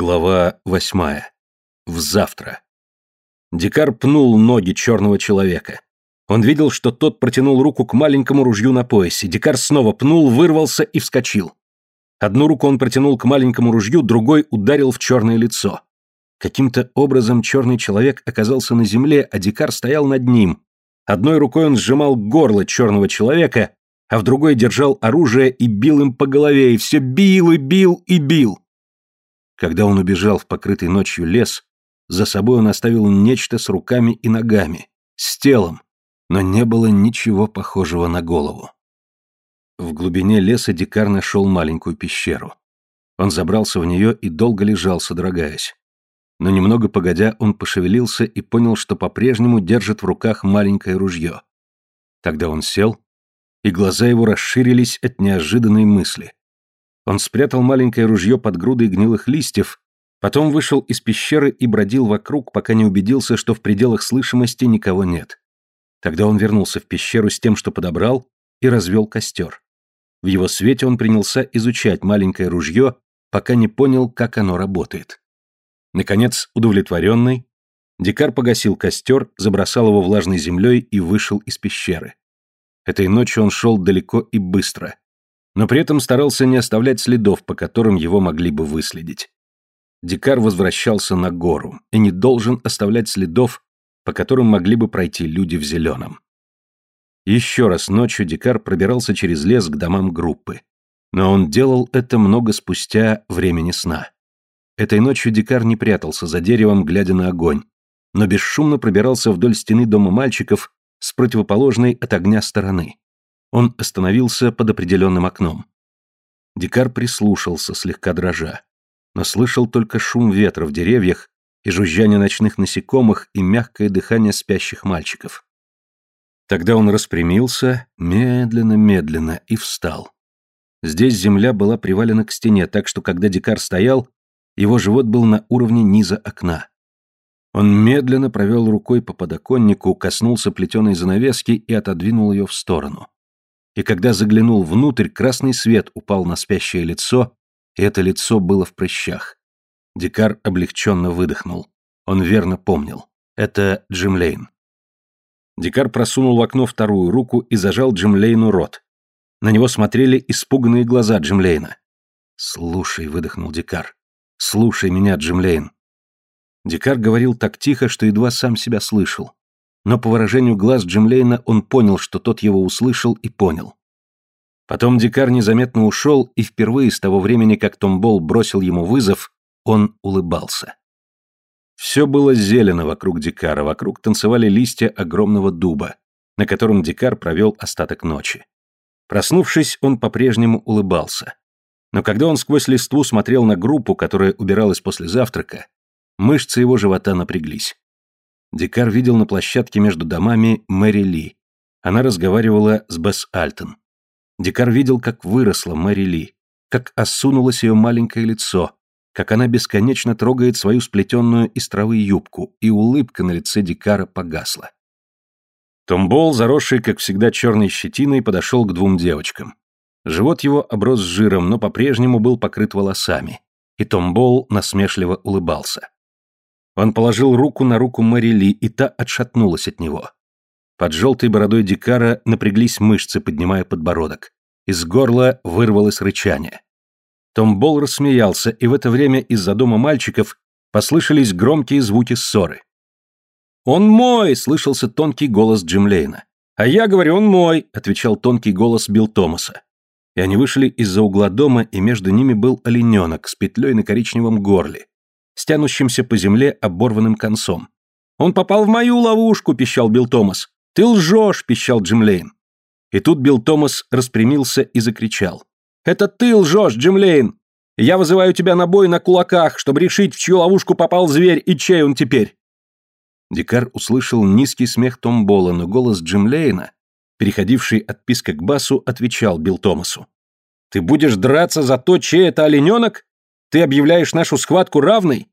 Глава восьмая. В завтра. Дикар пнул ноги черного человека. Он видел, что тот протянул руку к маленькому ружью на поясе. Дикар снова пнул, вырвался и вскочил. Одну руку он протянул к маленькому ружью, другой ударил в черное лицо. Каким-то образом черный человек оказался на земле, а Дикар стоял над ним. Одной рукой он сжимал горло черного человека, а в другой держал оружие и бил им по голове, и все бил и бил и бил. Когда он убежал в покрытый ночью лес, за собой он оставил нечто с руками и ногами, с телом, но не было ничего похожего на голову. В глубине леса Дикар нашел маленькую пещеру. Он забрался в нее и долго лежал, содрогаясь. Но немного погодя, он пошевелился и понял, что по-прежнему держит в руках маленькое ружье. Тогда он сел, и глаза его расширились от неожиданной мысли. Он спрятал маленькое ружье под грудой гнилых листьев, потом вышел из пещеры и бродил вокруг, пока не убедился, что в пределах слышимости никого нет. Тогда он вернулся в пещеру с тем, что подобрал, и развел костер. В его свете он принялся изучать маленькое ружье, пока не понял, как оно работает. Наконец, удовлетворенный, Дикар погасил костер, забросал его влажной землей и вышел из пещеры. Этой ночью он шел далеко и быстро но при этом старался не оставлять следов, по которым его могли бы выследить. Дикар возвращался на гору и не должен оставлять следов, по которым могли бы пройти люди в зеленом. Еще раз ночью Дикар пробирался через лес к домам группы, но он делал это много спустя времени сна. Этой ночью Дикар не прятался за деревом, глядя на огонь, но бесшумно пробирался вдоль стены дома мальчиков с противоположной от огня стороны. Он остановился под определенным окном. Дикар прислушался, слегка дрожа, но слышал только шум ветра в деревьях и жужжание ночных насекомых и мягкое дыхание спящих мальчиков. Тогда он распрямился, медленно-медленно, и встал. Здесь земля была привалена к стене, так что когда Дикар стоял, его живот был на уровне низа окна. Он медленно провел рукой по подоконнику, коснулся плетеной занавески и отодвинул ее в сторону и когда заглянул внутрь, красный свет упал на спящее лицо, и это лицо было в прыщах. Дикар облегченно выдохнул. Он верно помнил. Это Джим Лейн. Дикар просунул в окно вторую руку и зажал Джим Лейну рот. На него смотрели испуганные глаза Джим Лейна. «Слушай», — выдохнул Дикар. «Слушай меня, Джим Лейн». Дикар говорил так тихо, что едва сам себя слышал но по выражению глаз Джимлейна он понял, что тот его услышал и понял. Потом Дикар незаметно ушел, и впервые с того времени, как Томбол бросил ему вызов, он улыбался. Все было зелено вокруг Дикара, вокруг танцевали листья огромного дуба, на котором Дикар провел остаток ночи. Проснувшись, он по-прежнему улыбался. Но когда он сквозь листву смотрел на группу, которая убиралась после завтрака, мышцы его живота напряглись. Дикар видел на площадке между домами Мэри Ли. Она разговаривала с Бесс Альтон. Дикар видел, как выросла Мэри Ли, как осунулось ее маленькое лицо, как она бесконечно трогает свою сплетенную из травы юбку, и улыбка на лице Дикара погасла. Томбол, заросший, как всегда, черной щетиной, подошел к двум девочкам. Живот его оброс жиром, но по-прежнему был покрыт волосами, и Томбол насмешливо улыбался. Он положил руку на руку Марили, и та отшатнулась от него. Под желтой бородой Дикара напряглись мышцы, поднимая подбородок. Из горла вырвалось рычание. Том Бол рассмеялся, и в это время из-за дома мальчиков послышались громкие звуки ссоры. «Он мой!» — слышался тонкий голос Джим Лейна. «А я говорю, он мой!» — отвечал тонкий голос Билл Томаса. И они вышли из-за угла дома, и между ними был олененок с петлей на коричневом горле, с тянущимся по земле оборванным концом. «Он попал в мою ловушку!» – пищал Билл Томас. «Ты лжешь!» – пищал Джим Лейн. И тут Билл Томас распрямился и закричал. «Это ты лжешь, Джим Лейн! Я вызываю тебя на бой на кулаках, чтобы решить, в чью ловушку попал зверь и чей он теперь!» Дикар услышал низкий смех Томбола, но голос Джим Лейна, переходивший от писка к басу, отвечал Билл Томасу. «Ты будешь драться за то, чей это олененок? Ты объявляешь нашу схватку равной?»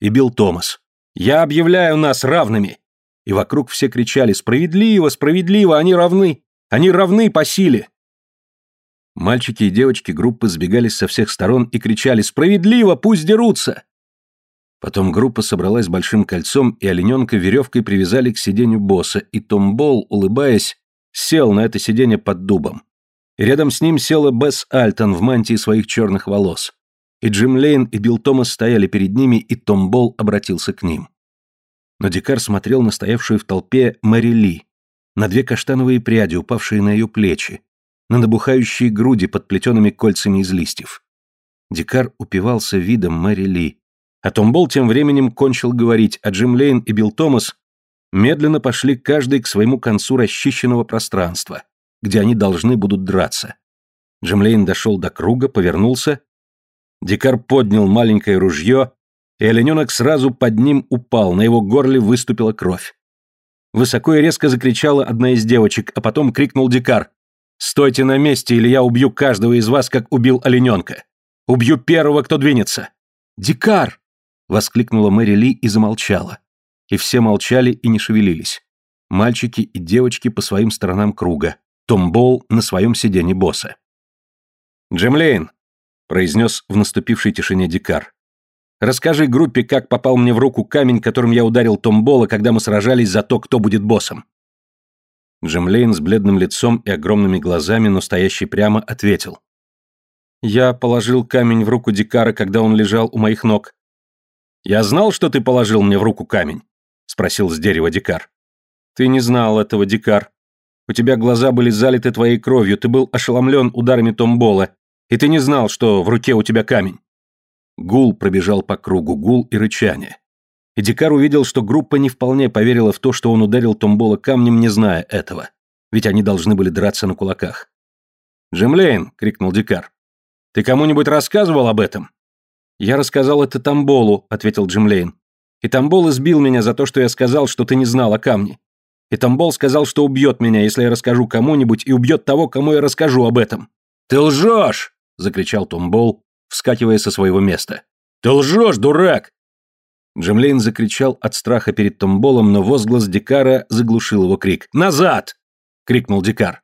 И бил Томас. «Я объявляю нас равными!» И вокруг все кричали «Справедливо, справедливо, они равны! Они равны по силе!» Мальчики и девочки группы сбегались со всех сторон и кричали «Справедливо, пусть дерутся!» Потом группа собралась большим кольцом, и олененка веревкой привязали к сиденью босса, и Том Болл, улыбаясь, сел на это сиденье под дубом. И рядом с ним села Бесс Альтон в мантии своих черных волос. И Джим Лейн и Билл Томас стояли перед ними, и Том Болл обратился к ним. Но Дикар смотрел на стоявшую в толпе Мэри Ли, на две каштановые пряди, упавшие на ее плечи, на набухающие груди под плетеными кольцами из листьев. Дикар упивался видом Мэри Ли, а Том Болл тем временем кончил говорить, а Джим Лейн и Билл Томас медленно пошли каждый к своему концу расчищенного пространства, где они должны будут драться. Джим Лейн дошел до круга, повернулся. Дикар поднял маленькое ружье, и олененок сразу под ним упал, на его горле выступила кровь. Высоко и резко закричала одна из девочек, а потом крикнул Дикар. «Стойте на месте, или я убью каждого из вас, как убил олененка! Убью первого, кто двинется!» «Дикар!» — воскликнула Мэри Ли и замолчала. И все молчали и не шевелились. Мальчики и девочки по своим сторонам круга. Том Болл на своем сиденье босса. «Джим Лейн», — произнес в наступившей тишине Дикар. «Расскажи группе, как попал мне в руку камень, которым я ударил Том Болла, когда мы сражались за то, кто будет боссом». Джим Лейн с бледным лицом и огромными глазами, но стоящий прямо, ответил. «Я положил камень в руку Дикара, когда он лежал у моих ног. «Я знал, что ты положил мне в руку камень?» — спросил с дерева Дикар. «Ты не знал этого, Дикар. У тебя глаза были залиты твоей кровью, ты был ошеломлен ударами Томбола, и ты не знал, что в руке у тебя камень». Гул пробежал по кругу, гул и рычание. И Дикар увидел, что группа не вполне поверила в то, что он ударил Томбола камнем, не зная этого. Ведь они должны были драться на кулаках. «Джемлейн!» — крикнул Дикар. «Ты кому-нибудь рассказывал об этом?» «Я рассказал это Тамболу», — ответил Джим Лейн. «И Тамбол избил меня за то, что я сказал, что ты не знал о камне. И Тамбол сказал, что убьет меня, если я расскажу кому-нибудь, и убьет того, кому я расскажу об этом». «Ты лжешь!» — закричал Тамбол, вскакивая со своего места. «Ты лжешь, дурак!» Джим Лейн закричал от страха перед Томболом, но возглас Дикара заглушил его крик. «Назад!» — крикнул Дикар.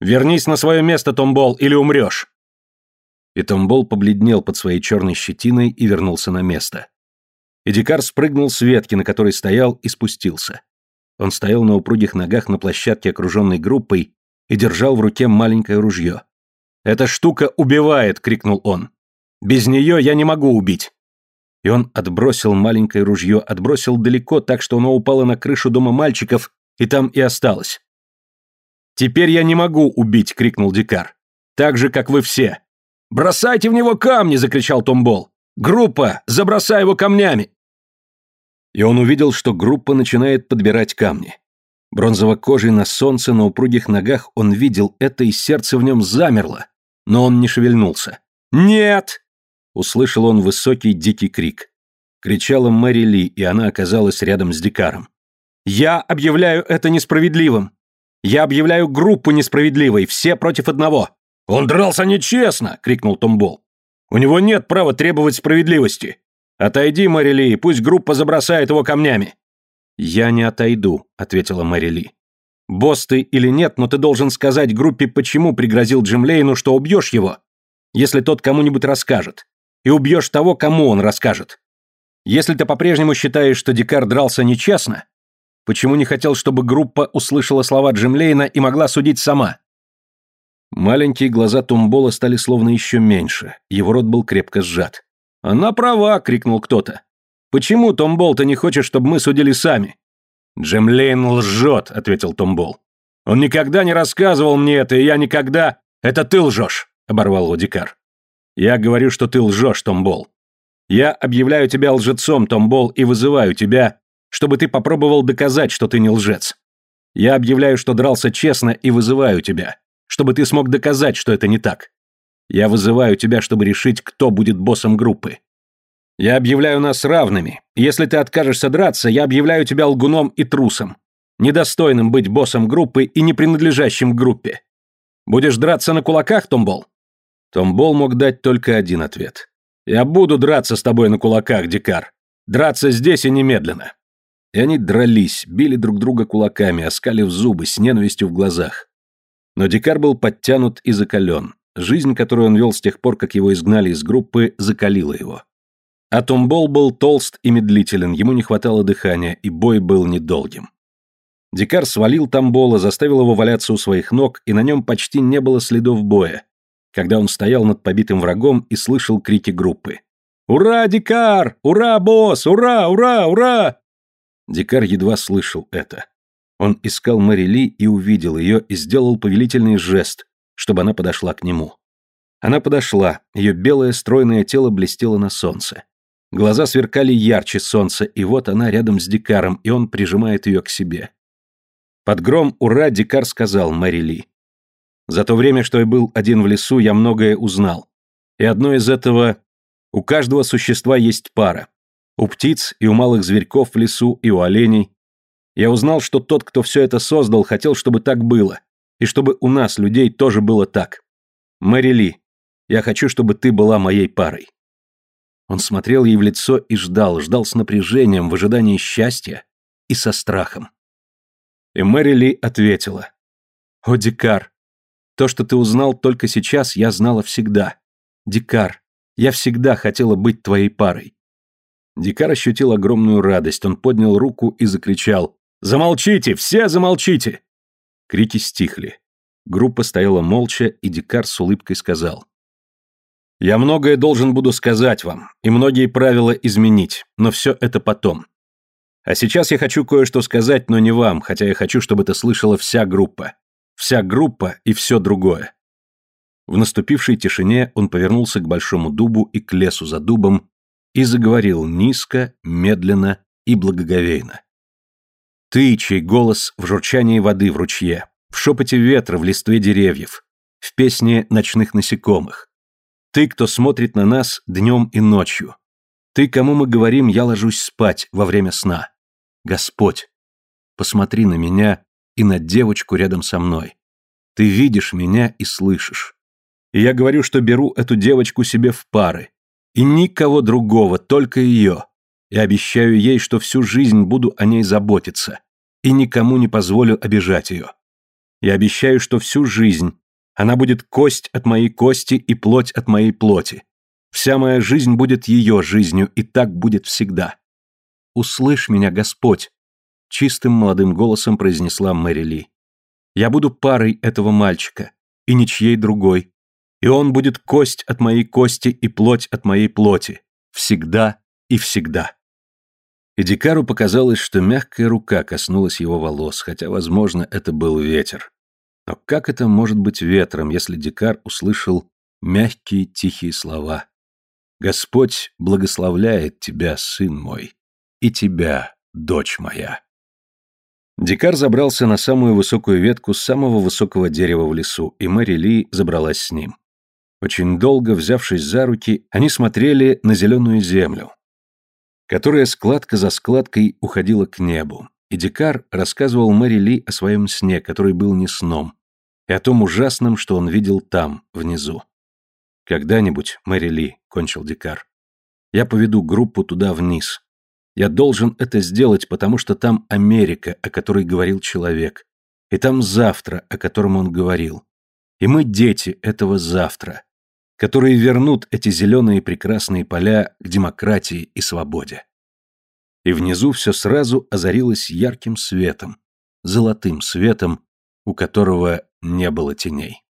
«Вернись на свое место, Томбол, или умрешь!» И Томбол побледнел под своей черной щетиной и вернулся на место. Эдикар спрыгнул с ветки, на которой стоял, и спустился. Он стоял на упругих ногах на площадке, окруженной группой, и держал в руке маленькое ружье. «Эта штука убивает!» — крикнул он. «Без нее я не могу убить!» И он отбросил маленькое ружье, отбросил далеко, так что оно упало на крышу дома мальчиков, и там и осталось. «Теперь я не могу убить!» — крикнул Дикар. «Так же, как вы все!» «Бросайте в него камни!» — закричал Томбол. «Группа, забросай его камнями!» И он увидел, что группа начинает подбирать камни. Бронзово-кожей на солнце, на упругих ногах он видел это, и сердце в нем замерло, но он не шевельнулся. «Нет!» — услышал он высокий дикий крик. Кричала Мэри Ли, и она оказалась рядом с Дикаром. «Я объявляю это несправедливым! Я объявляю группу несправедливой, все против одного! «Он дрался нечестно!» — крикнул Томбол. «У него нет права требовать справедливости. Отойди, Мэрили, и пусть группа забросает его камнями». «Я не отойду», — ответила Мэрили. «Босс ты или нет, но ты должен сказать группе, почему пригрозил Джим Лейну, что убьешь его, если тот кому-нибудь расскажет, и убьешь того, кому он расскажет. Если ты по-прежнему считаешь, что Дикар дрался нечестно, почему не хотел, чтобы группа услышала слова Джим Лейна и могла судить сама?» Маленькие глаза Тумбола стали словно еще меньше, его рот был крепко сжат. «Она права!» — крикнул кто-то. «Почему, Томбол, ты не хочешь, чтобы мы судили сами?» «Джем Лейн лжет», — ответил Томбол. «Он никогда не рассказывал мне это, и я никогда...» «Это ты лжешь», — оборвал его Дикар. «Я говорю, что ты лжешь, Томбол. Я объявляю тебя лжецом, Томбол, и вызываю тебя, чтобы ты попробовал доказать, что ты не лжец. Я объявляю, что дрался честно, и вызываю тебя чтобы ты смог доказать, что это не так. Я вызываю тебя, чтобы решить, кто будет боссом группы. Я объявляю нас равными. Если ты откажешься драться, я объявляю тебя лгуном и трусом, недостойным быть боссом группы и не принадлежащим группе. Будешь драться на кулаках, Томбол? Томбол мог дать только один ответ. Я буду драться с тобой на кулаках, Дикар. Драться здесь и немедленно. И они дрались, били друг друга кулаками, оскалив зубы с ненавистью в глазах. Но Дикар был подтянут и закален. Жизнь, которую он вел с тех пор, как его изгнали из группы, закалила его. А Томбол был толст и медлителен, ему не хватало дыхания, и бой был недолгим. Дикар свалил Тамбола, заставил его валяться у своих ног, и на нем почти не было следов боя, когда он стоял над побитым врагом и слышал крики группы. «Ура, Дикар! Ура, босс! Ура, ура, ура!» Дикар едва слышал это. Он искал Мэри Ли и увидел ее, и сделал повелительный жест, чтобы она подошла к нему. Она подошла, ее белое стройное тело блестело на солнце. Глаза сверкали ярче солнца, и вот она рядом с Дикаром, и он прижимает ее к себе. Под гром «Ура!» Дикар сказал Мэри Ли. «За то время, что я был один в лесу, я многое узнал. И одно из этого – у каждого существа есть пара. У птиц и у малых зверьков в лесу, и у оленей. Я узнал, что тот, кто все это создал, хотел, чтобы так было, и чтобы у нас, людей, тоже было так. Мэри Ли, я хочу, чтобы ты была моей парой». Он смотрел ей в лицо и ждал, ждал с напряжением, в ожидании счастья и со страхом. И Мэри Ли ответила. «О, Дикар, то, что ты узнал только сейчас, я знала всегда. Дикар, я всегда хотела быть твоей парой». Дикар ощутил огромную радость, он поднял руку и закричал «Замолчите! Все замолчите!» Крики стихли. Группа стояла молча, и Дикар с улыбкой сказал я многое должен буду сказать вам, и многие правила изменить, но все это потом. А сейчас я хочу кое-что сказать, но не вам, хотя я хочу, чтобы это слышала вся группа. Вся группа и все другое. В наступившей тишине он повернулся к большому дубу и к лесу за дубом и заговорил низко, медленно и благоговейно. Ты, чей голос в журчании воды в ручье, в шепоте ветра в листве деревьев, в песне ночных насекомых, ты, кто смотрит на нас днем и ночью. Ты, кому мы говорим, я ложусь спать во время сна. Господь, посмотри на меня и на девочку рядом со мной. Ты видишь меня и слышишь. И я говорю, что беру эту девочку себе в пары. И никого другого, только ее. И обещаю ей, что всю жизнь буду о ней заботиться. И никому не позволю обижать ее. Я обещаю, что всю жизнь она будет кость от моей кости и плоть от моей плоти. Вся моя жизнь будет ее жизнью, и так будет всегда. Услышь меня, Господь, чистым молодым голосом произнесла Мэри Ли. Я буду парой этого мальчика, и ничьей другой. И он будет кость от моей кости и плоть от моей плоти. Всегда и всегда. И Дикару показалось, что мягкая рука коснулась его волос, хотя, возможно, это был ветер. Но как это может быть ветром, если Дикар услышал мягкие тихие слова? Господь благословляет тебя, сын мой, и тебя, дочь моя. Дикар забрался на самую высокую ветку самого высокого дерева в лесу, и Мэри Ли забралась с ним. Очень долго, взявшись за руки, они смотрели на зеленую землю, которая складка за складкой уходила к небу, и рассказывал Мэри Ли о своем сне, который был не сном, и о том ужасном, что он видел там, внизу. «Когда-нибудь, Мэри Ли», — кончил Дикар, — «я поведу группу туда вниз. Я должен это сделать, потому что там Америка, о которой говорил человек, и там завтра, о котором он говорил. И мы дети этого завтра, которые вернут эти зеленые прекрасные поля к демократии и свободе» и внизу все сразу озарилось ярким светом, золотым светом, у которого не было теней.